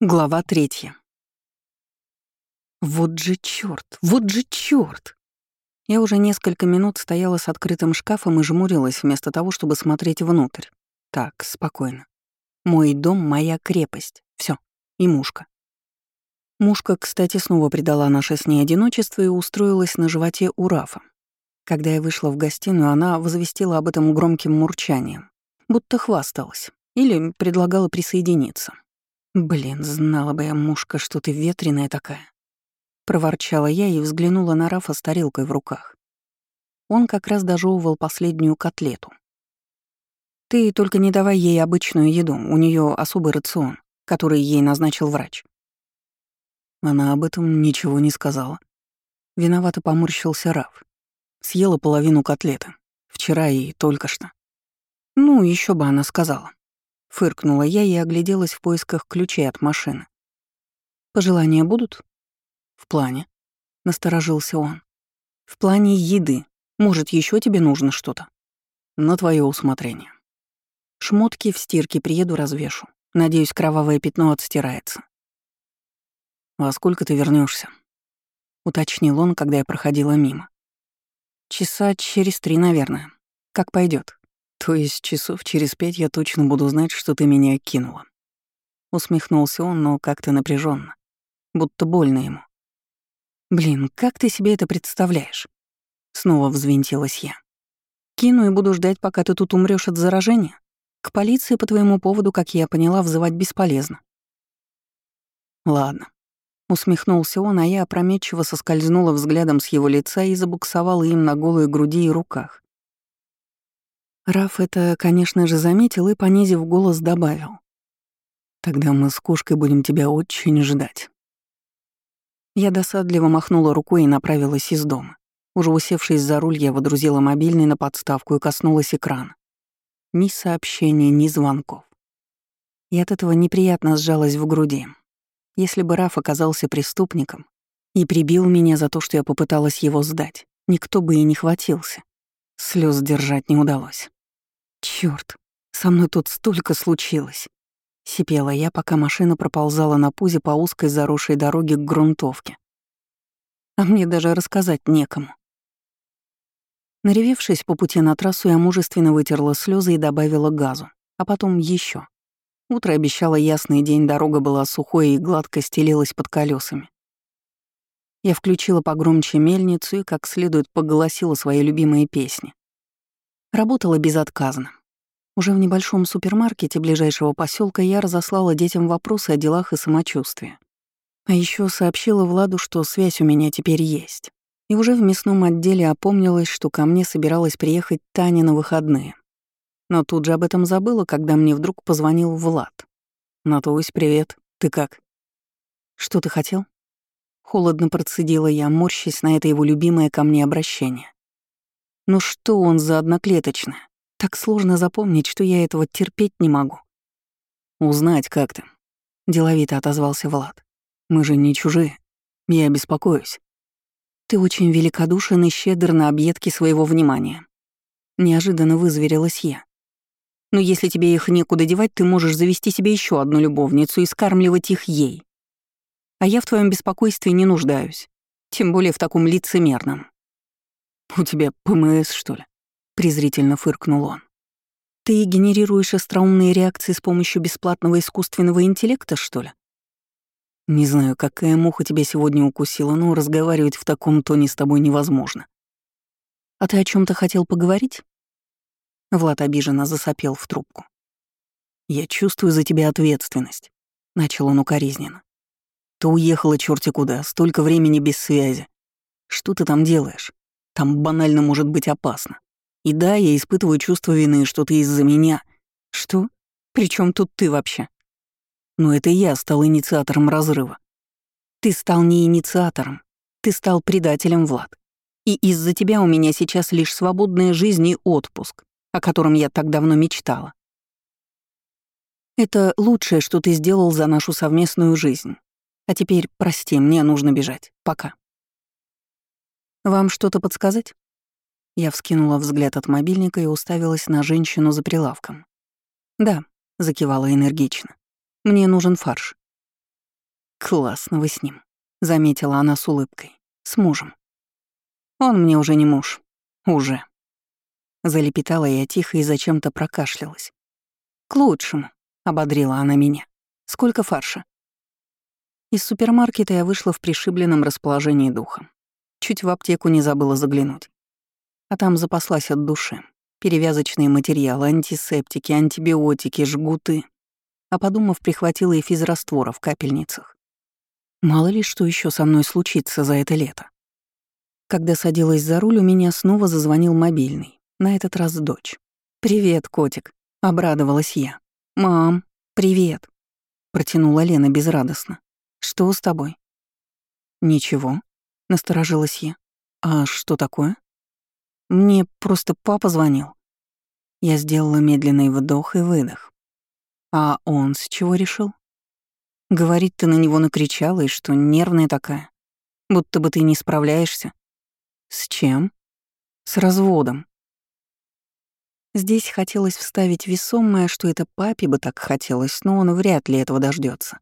Глава третья. Вот же чёрт, вот же чёрт! Я уже несколько минут стояла с открытым шкафом и жмурилась вместо того, чтобы смотреть внутрь. Так, спокойно. Мой дом — моя крепость. Всё. И мушка. Мушка, кстати, снова предала наше с ней одиночество и устроилась на животе у Рафа. Когда я вышла в гостиную, она возвестила об этом громким мурчанием, будто хвасталась или предлагала присоединиться. «Блин, знала бы я, мушка, что ты ветреная такая». Проворчала я и взглянула на Рафа с тарелкой в руках. Он как раз дожевывал последнюю котлету. «Ты только не давай ей обычную еду, у нее особый рацион, который ей назначил врач». Она об этом ничего не сказала. Виновато поморщился Раф. Съела половину котлеты. Вчера и только что. Ну, еще бы она сказала. Фыркнула я и огляделась в поисках ключей от машины. «Пожелания будут?» «В плане», — насторожился он. «В плане еды. Может, еще тебе нужно что-то?» «На твое усмотрение». «Шмотки в стирке приеду развешу. Надеюсь, кровавое пятно отстирается». «Во сколько ты вернешься? уточнил он, когда я проходила мимо. «Часа через три, наверное. Как пойдет. То есть часов через пять я точно буду знать, что ты меня кинула. Усмехнулся он, но как-то напряженно, будто больно ему. Блин, как ты себе это представляешь? Снова взвинтилась я. Кину и буду ждать, пока ты тут умрешь от заражения. К полиции по твоему поводу, как я поняла, взывать бесполезно. Ладно. Усмехнулся он, а я опрометчиво соскользнула взглядом с его лица и забуксовала им на голой груди и руках. Раф это, конечно же, заметил и, понизив голос, добавил. «Тогда мы с кошкой будем тебя очень ждать». Я досадливо махнула рукой и направилась из дома. Уже усевшись за руль, я водрузила мобильный на подставку и коснулась экрана. Ни сообщений, ни звонков. И от этого неприятно сжалась в груди. Если бы Раф оказался преступником и прибил меня за то, что я попыталась его сдать, никто бы и не хватился. Слез держать не удалось. Черт, со мной тут столько случилось. Сипела я, пока машина проползала на пузе по узкой заросшей дороге к грунтовке. А мне даже рассказать некому. Наревевшись по пути на трассу, я мужественно вытерла слезы и добавила газу, а потом еще. Утро обещало ясный день, дорога была сухой и гладко стелилась под колесами. Я включила погромче мельницу и как следует поголосила свои любимые песни. Работала безотказно. Уже в небольшом супермаркете ближайшего поселка я разослала детям вопросы о делах и самочувствии. А еще сообщила Владу, что связь у меня теперь есть. И уже в мясном отделе опомнилась, что ко мне собиралась приехать Таня на выходные. Но тут же об этом забыла, когда мне вдруг позвонил Влад. «Натусь, привет. Ты как?» «Что ты хотел?» Холодно процедила я, морщась на это его любимое ко мне обращение. Ну что он за одноклеточная? Так сложно запомнить, что я этого терпеть не могу. «Узнать как ты», — деловито отозвался Влад. «Мы же не чужие. Я беспокоюсь». «Ты очень великодушен и щедр на объедки своего внимания». Неожиданно вызверилась я. «Но если тебе их некуда девать, ты можешь завести себе еще одну любовницу и скармливать их ей. А я в твоем беспокойстве не нуждаюсь, тем более в таком лицемерном». «У тебя ПМС, что ли?» — презрительно фыркнул он. «Ты генерируешь остроумные реакции с помощью бесплатного искусственного интеллекта, что ли?» «Не знаю, какая муха тебя сегодня укусила, но разговаривать в таком тоне с тобой невозможно». «А ты о чем то хотел поговорить?» Влад обиженно засопел в трубку. «Я чувствую за тебя ответственность», — начал он укоризненно. «Ты уехала черти куда, столько времени без связи. Что ты там делаешь? Там банально может быть опасно. И да, я испытываю чувство вины, что ты из-за меня... Что? Причем тут ты вообще? Но это я стал инициатором разрыва. Ты стал не инициатором. Ты стал предателем, Влад. И из-за тебя у меня сейчас лишь свободная жизнь и отпуск, о котором я так давно мечтала. Это лучшее, что ты сделал за нашу совместную жизнь. А теперь, прости, мне нужно бежать. Пока. «Вам что-то подсказать?» Я вскинула взгляд от мобильника и уставилась на женщину за прилавком. «Да», — закивала энергично. «Мне нужен фарш». «Классно вы с ним», — заметила она с улыбкой. «С мужем». «Он мне уже не муж. Уже». Залепетала я тихо и зачем-то прокашлялась. «К лучшему», — ободрила она меня. «Сколько фарша?» Из супермаркета я вышла в пришибленном расположении духа. Чуть в аптеку не забыла заглянуть. А там запаслась от души. Перевязочные материалы, антисептики, антибиотики, жгуты. А подумав, прихватила и физраствора в капельницах. Мало ли что еще со мной случится за это лето. Когда садилась за руль, у меня снова зазвонил мобильный. На этот раз дочь. «Привет, котик», — обрадовалась я. «Мам, привет», — протянула Лена безрадостно. «Что с тобой?» «Ничего», — насторожилась я. «А что такое?» «Мне просто папа звонил». Я сделала медленный вдох и выдох. «А он с чего решил?» Говорит, ты на него накричала, и что нервная такая. Будто бы ты не справляешься. С чем? С разводом. Здесь хотелось вставить весомое, что это папе бы так хотелось, но он вряд ли этого дождется.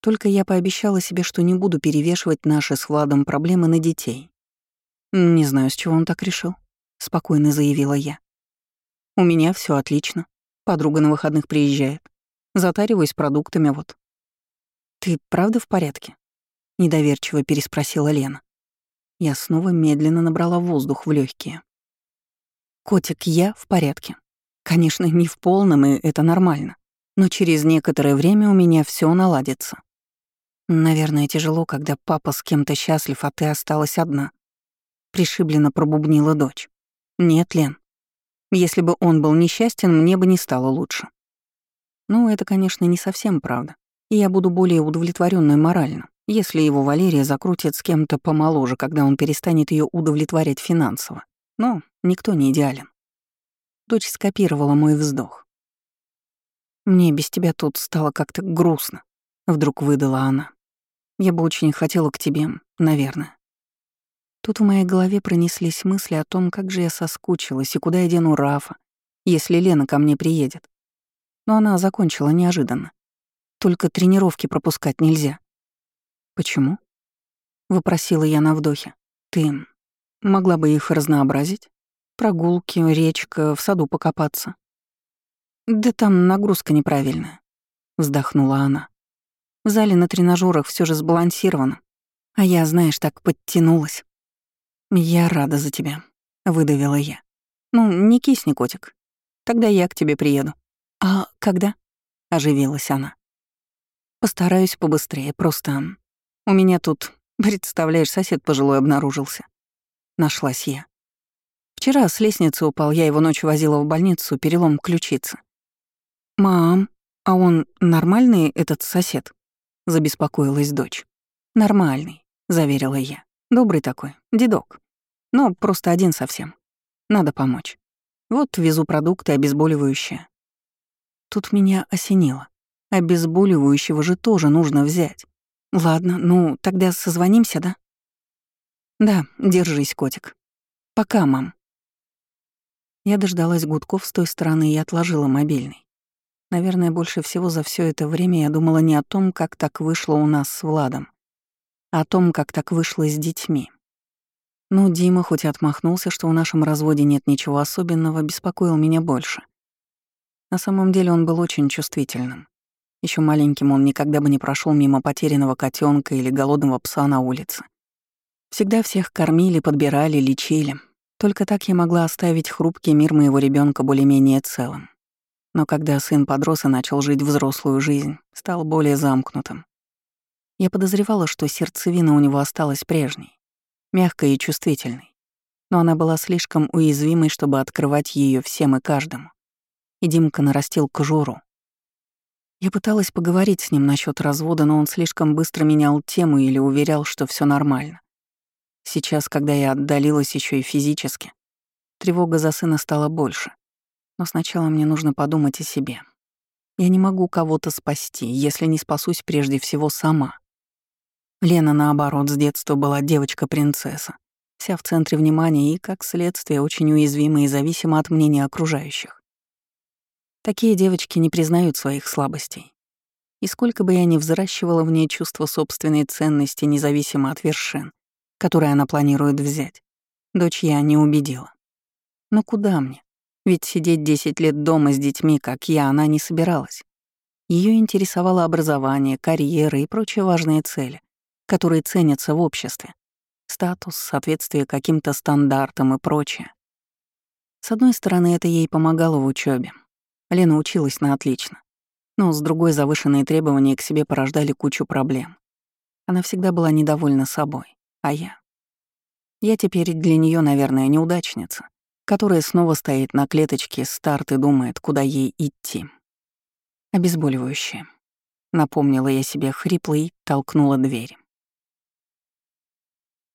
Только я пообещала себе, что не буду перевешивать наши с Владом проблемы на детей. «Не знаю, с чего он так решил», — спокойно заявила я. «У меня все отлично. Подруга на выходных приезжает. Затариваюсь продуктами вот. «Ты правда в порядке?» — недоверчиво переспросила Лена. Я снова медленно набрала воздух в легкие. «Котик, я в порядке. Конечно, не в полном, и это нормально. Но через некоторое время у меня все наладится. Наверное, тяжело, когда папа с кем-то счастлив, а ты осталась одна. Пришибленно пробубнила дочь. Нет, Лен. Если бы он был несчастен, мне бы не стало лучше. Ну, это, конечно, не совсем правда и я буду более удовлетворенной морально, если его Валерия закрутит с кем-то помоложе, когда он перестанет ее удовлетворять финансово. Но никто не идеален. Дочь скопировала мой вздох. «Мне без тебя тут стало как-то грустно», — вдруг выдала она. «Я бы очень хотела к тебе, наверное». Тут в моей голове пронеслись мысли о том, как же я соскучилась и куда я дену Рафа, если Лена ко мне приедет. Но она закончила неожиданно. Только тренировки пропускать нельзя. Почему? Выпросила я на вдохе. Ты могла бы их разнообразить? Прогулки, речка, в саду покопаться. Да там нагрузка неправильная, вздохнула она. В зале на тренажерах все же сбалансировано. А я, знаешь, так подтянулась. Я рада за тебя, выдавила я. Ну, не кисни, котик. Тогда я к тебе приеду. А когда? оживилась она. Постараюсь побыстрее, просто... У меня тут, представляешь, сосед пожилой обнаружился. Нашлась я. Вчера с лестницы упал, я его ночью возила в больницу, перелом ключицы. «Мам, а он нормальный, этот сосед?» — забеспокоилась дочь. «Нормальный», — заверила я. «Добрый такой, дедок. Но просто один совсем. Надо помочь. Вот везу продукты, обезболивающие». Тут меня осенило. Обезболивающего же тоже нужно взять. Ладно, ну, тогда созвонимся, да? Да, держись, котик. Пока, мам. Я дождалась гудков с той стороны и отложила мобильный. Наверное, больше всего за все это время я думала не о том, как так вышло у нас с Владом, а о том, как так вышло с детьми. Ну, Дима, хоть и отмахнулся, что в нашем разводе нет ничего особенного, беспокоил меня больше. На самом деле он был очень чувствительным. Еще маленьким он никогда бы не прошел мимо потерянного котенка или голодного пса на улице. Всегда всех кормили, подбирали, лечили. Только так я могла оставить хрупкий мир моего ребенка более-менее целым. Но когда сын подрос и начал жить взрослую жизнь, стал более замкнутым. Я подозревала, что сердцевина у него осталась прежней, мягкой и чувствительной. Но она была слишком уязвимой, чтобы открывать ее всем и каждому. И Димка нарастил кожуру, я пыталась поговорить с ним насчет развода, но он слишком быстро менял тему или уверял, что все нормально. Сейчас, когда я отдалилась еще и физически, тревога за сына стала больше. Но сначала мне нужно подумать о себе. Я не могу кого-то спасти, если не спасусь прежде всего сама. Лена, наоборот, с детства была девочка-принцесса, вся в центре внимания и, как следствие, очень уязвима и зависима от мнения окружающих. Такие девочки не признают своих слабостей. И сколько бы я ни взращивала в ней чувство собственной ценности, независимо от вершин, которые она планирует взять, дочь я не убедила. Но куда мне? Ведь сидеть 10 лет дома с детьми, как я, она не собиралась. Ее интересовало образование, карьера и прочие важные цели, которые ценятся в обществе. Статус, соответствие каким-то стандартам и прочее. С одной стороны, это ей помогало в учебе. Лена училась на отлично. Но с другой, завышенные требования к себе порождали кучу проблем. Она всегда была недовольна собой, а я... Я теперь для нее, наверное, неудачница, которая снова стоит на клеточке старт и думает, куда ей идти. Обезболивающее. Напомнила я себе хрипло и толкнула дверь.